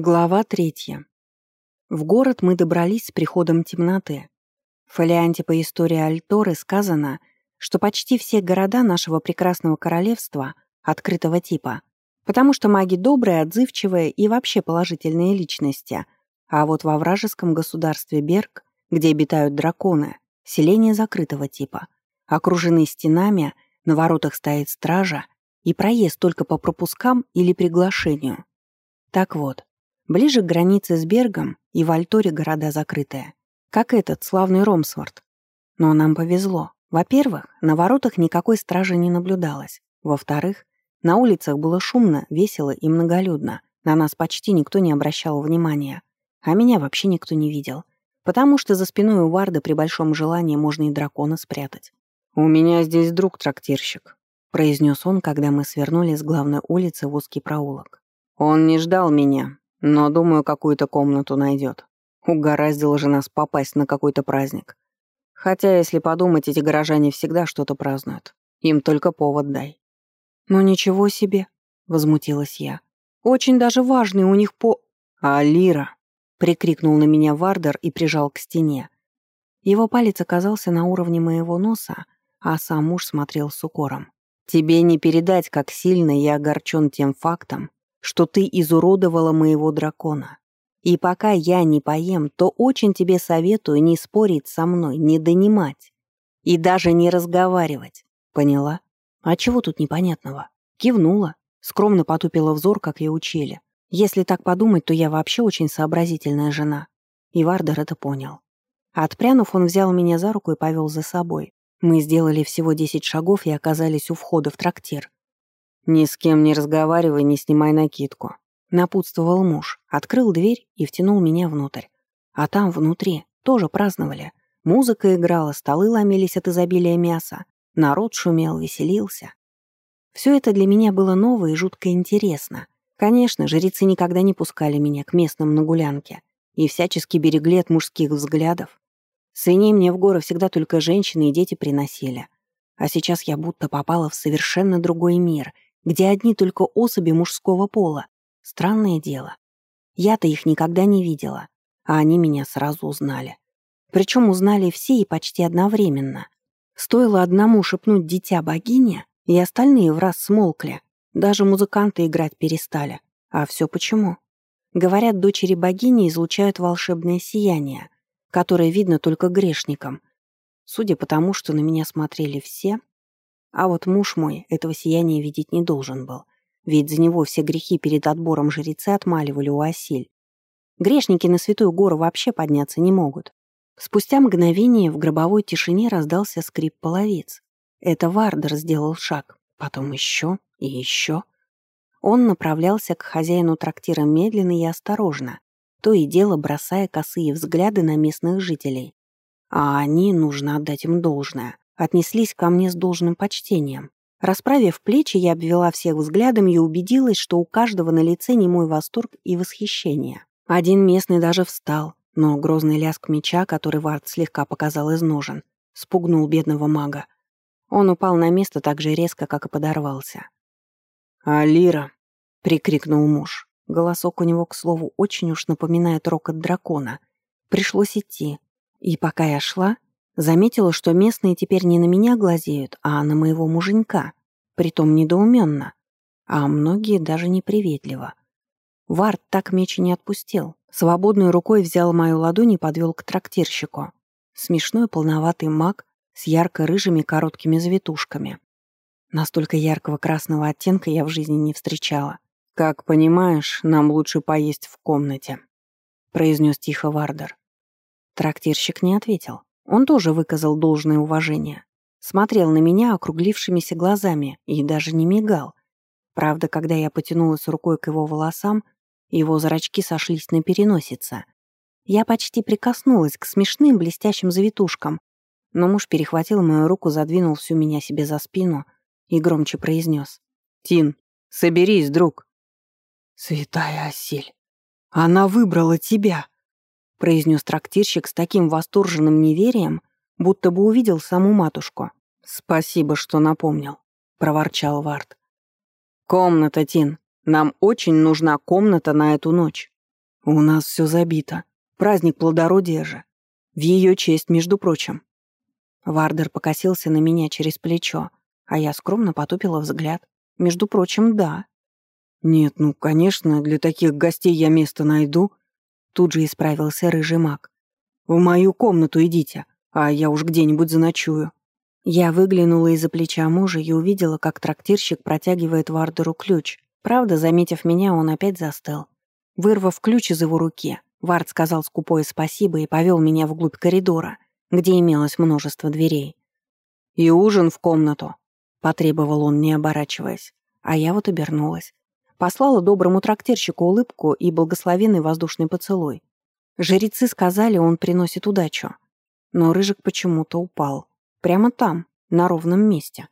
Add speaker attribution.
Speaker 1: Глава третья. В город мы добрались с приходом темноты. В фолианте по истории Альторы сказано, что почти все города нашего прекрасного королевства открытого типа, потому что маги добрые, отзывчивые и вообще положительные личности, а вот во вражеском государстве Берг, где обитают драконы, селение закрытого типа, окружены стенами, на воротах стоит стража и проезд только по пропускам или приглашению. Так вот, Ближе к границе с Бергом и в Альторе города закрытые, как этот славный Ромсворт. Но нам повезло. Во-первых, на воротах никакой стражи не наблюдалось. Во-вторых, на улицах было шумно, весело и многолюдно. На нас почти никто не обращал внимания. А меня вообще никто не видел. Потому что за спиной у Варда при большом желании можно и дракона спрятать. «У меня здесь друг-трактирщик», — произнес он, когда мы свернули с главной улицы в узкий проулок. «Он не ждал меня, но, думаю, какую-то комнату найдет. Угораздило же нас попасть на какой-то праздник. Хотя, если подумать, эти горожане всегда что-то празднуют. Им только повод дай. «Ну ничего себе», — возмутилась я. «Очень даже важный у них по...» «А Лира?» — прикрикнул на меня Вардер и прижал к стене. Его палец оказался на уровне моего носа, а сам муж смотрел с укором. «Тебе не передать, как сильно я огорчен тем фактом, что ты изуродовала моего дракона. И пока я не поем, то очень тебе советую не спорить со мной, не донимать. И даже не разговаривать. Поняла? А чего тут непонятного? Кивнула, скромно потупила взор, как и учили. Если так подумать, то я вообще очень сообразительная жена. И Вардер это понял. Отпрянув, он взял меня за руку и повел за собой. Мы сделали всего десять шагов и оказались у входа в трактир. «Ни с кем не разговаривай, не снимай накидку», — напутствовал муж, открыл дверь и втянул меня внутрь. А там, внутри, тоже праздновали. Музыка играла, столы ломились от изобилия мяса, народ шумел, веселился. Все это для меня было ново и жутко интересно. Конечно, жрецы никогда не пускали меня к местным на гулянке и всячески берегли от мужских взглядов. Свиней мне в горы всегда только женщины и дети приносили. А сейчас я будто попала в совершенно другой мир — где одни только особи мужского пола. Странное дело. Я-то их никогда не видела, а они меня сразу узнали. Причем узнали все и почти одновременно. Стоило одному шепнуть «дитя богиня», и остальные в раз смолкли. Даже музыканты играть перестали. А все почему? Говорят, дочери богини излучают волшебное сияние, которое видно только грешникам. Судя по тому, что на меня смотрели все, а вот муж мой этого сияния видеть не должен был, ведь за него все грехи перед отбором жрецы отмаливали у осель. Грешники на Святую Гору вообще подняться не могут. Спустя мгновение в гробовой тишине раздался скрип половиц. Это Вардер сделал шаг, потом еще и еще. Он направлялся к хозяину трактира медленно и осторожно, то и дело бросая косые взгляды на местных жителей. А они, нужно отдать им должное, отнеслись ко мне с должным почтением. Расправив плечи, я обвела всех взглядом и убедилась, что у каждого на лице не мой восторг и восхищение. Один местный даже встал, но грозный лязг меча, который Вард слегка показал из ножен, спугнул бедного мага. Он упал на место так же резко, как и подорвался. «Алира!» — прикрикнул муж. Голосок у него, к слову, очень уж напоминает рокот дракона. Пришлось идти. И пока я шла, Заметила, что местные теперь не на меня глазеют, а на моего муженька, притом недоуменно, а многие даже неприветливо. Вард так меч не отпустил. Свободной рукой взял мою ладонь и подвел к трактирщику. Смешной полноватый маг с ярко-рыжими короткими завитушками. Настолько яркого красного оттенка я в жизни не встречала. «Как понимаешь, нам лучше поесть в комнате», — произнес тихо Вардер. Трактирщик не ответил. Он тоже выказал должное уважение. Смотрел на меня округлившимися глазами и даже не мигал. Правда, когда я потянулась рукой к его волосам, его зрачки сошлись на переносице. Я почти прикоснулась к смешным блестящим завитушкам, но муж перехватил мою руку, задвинул всю меня себе за спину и громче произнес. «Тин, соберись, друг!» «Святая осель! Она выбрала тебя!» Произнес трактирщик с таким восторженным неверием, будто бы увидел саму матушку. «Спасибо, что напомнил», — проворчал Вард. «Комната, Тин. Нам очень нужна комната на эту ночь. У нас все забито. Праздник плодородия же. В ее честь, между прочим. Вардер покосился на меня через плечо, а я скромно потупила взгляд. Между прочим, да. Нет, ну, конечно, для таких гостей я место найду. Тут же исправился рыжий маг. В мою комнату идите, а я уж где-нибудь заночую. Я выглянула из-за плеча мужа и увидела, как трактирщик протягивает Вардеру ключ. Правда, заметив меня, он опять застыл. Вырвав ключ из его руки, Вард сказал скупое спасибо и повел меня вглубь коридора, где имелось множество дверей. «И ужин в комнату», — потребовал он, не оборачиваясь. А я вот обернулась. Послала доброму трактирщику улыбку и благословенный воздушный поцелуй. Жрецы сказали, он приносит удачу. Но Рыжик почему-то упал. Прямо там, на ровном месте.